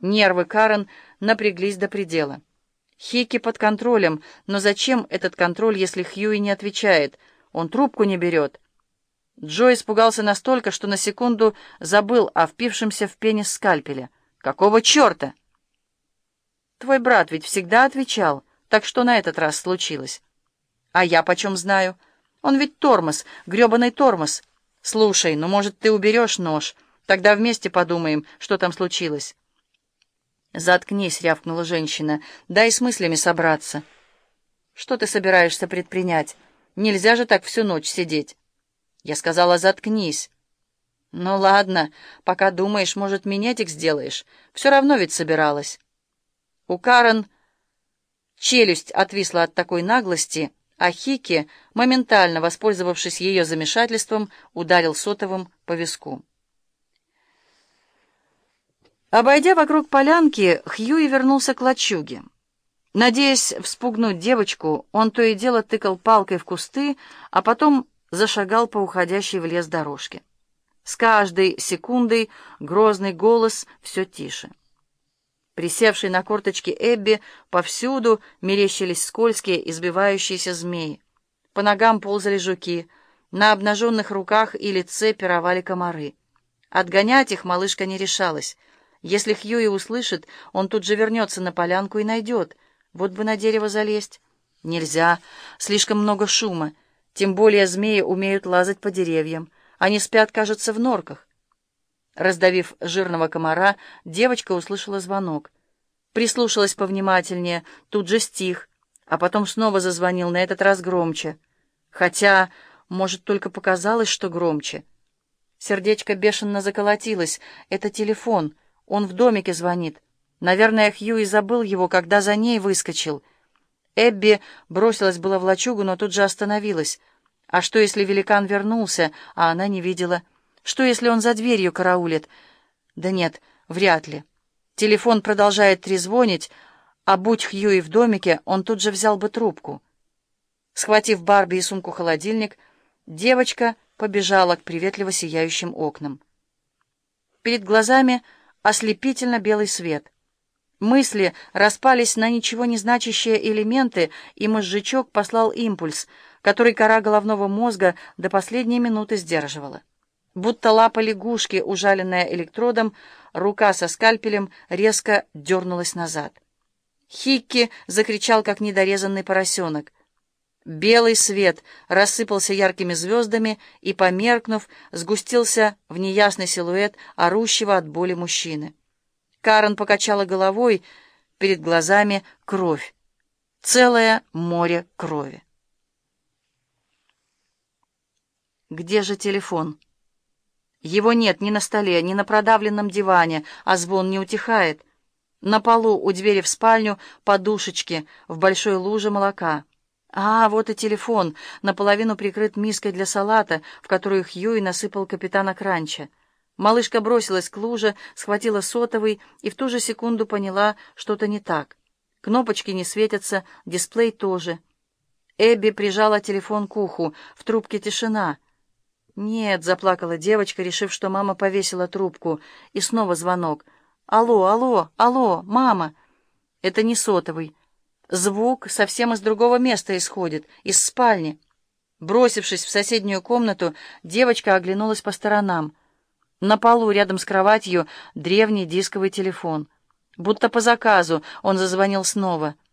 Нервы Карен напряглись до предела. Хики под контролем, но зачем этот контроль, если Хьюи не отвечает? Он трубку не берет. Джо испугался настолько, что на секунду забыл о впившемся в пенис скальпеле. «Какого черта?» «Твой брат ведь всегда отвечал, так что на этот раз случилось?» «А я почем знаю? Он ведь тормоз, гребаный тормоз. Слушай, ну, может, ты уберешь нож? Тогда вместе подумаем, что там случилось». «Заткнись», — рявкнула женщина. «Дай с мыслями собраться». «Что ты собираешься предпринять? Нельзя же так всю ночь сидеть». Я сказала, заткнись. Ну ладно, пока думаешь, может, минетик сделаешь. Все равно ведь собиралась. У Карен челюсть отвисла от такой наглости, а Хики, моментально воспользовавшись ее замешательством, ударил сотовым по виску. Обойдя вокруг полянки, Хьюи вернулся к лачуге. Надеясь вспугнуть девочку, он то и дело тыкал палкой в кусты, а потом зашагал по уходящей в лес дорожке. С каждой секундой грозный голос все тише. Присевший на корточки Эбби повсюду мерещились скользкие, избивающиеся змеи. По ногам ползали жуки, на обнаженных руках и лице пировали комары. Отгонять их малышка не решалась. Если Хьюи услышит, он тут же вернется на полянку и найдет. Вот бы на дерево залезть. Нельзя, слишком много шума. Тем более змеи умеют лазать по деревьям. Они спят, кажется, в норках. Раздавив жирного комара, девочка услышала звонок. Прислушалась повнимательнее, тут же стих, а потом снова зазвонил, на этот раз громче. Хотя, может, только показалось, что громче. Сердечко бешено заколотилось. Это телефон. Он в домике звонит. Наверное, Хьюи забыл его, когда за ней выскочил — Эбби бросилась было в лачугу, но тут же остановилась. А что, если великан вернулся, а она не видела? Что, если он за дверью караулит? Да нет, вряд ли. Телефон продолжает трезвонить, а будь Хьюи в домике, он тут же взял бы трубку. Схватив Барби и сумку-холодильник, девочка побежала к приветливо сияющим окнам. Перед глазами ослепительно белый свет — Мысли распались на ничего не значащие элементы, и мозжечок послал импульс, который кора головного мозга до последней минуты сдерживала. Будто лапа лягушки, ужаленная электродом, рука со скальпелем резко дернулась назад. Хикки закричал, как недорезанный поросенок. Белый свет рассыпался яркими звездами и, померкнув, сгустился в неясный силуэт орущего от боли мужчины. Карен покачала головой, перед глазами кровь. Целое море крови. Где же телефон? Его нет ни на столе, ни на продавленном диване, а звон не утихает. На полу у двери в спальню подушечки в большой луже молока. А, вот и телефон, наполовину прикрыт миской для салата, в которую Хьюи насыпал капитана Кранча. Малышка бросилась к луже, схватила сотовый и в ту же секунду поняла, что-то не так. Кнопочки не светятся, дисплей тоже. Эбби прижала телефон к уху, в трубке тишина. «Нет», — заплакала девочка, решив, что мама повесила трубку. И снова звонок. «Алло, алло, алло, мама!» Это не сотовый. Звук совсем из другого места исходит, из спальни. Бросившись в соседнюю комнату, девочка оглянулась по сторонам. На полу рядом с кроватью древний дисковый телефон. Будто по заказу он зазвонил снова.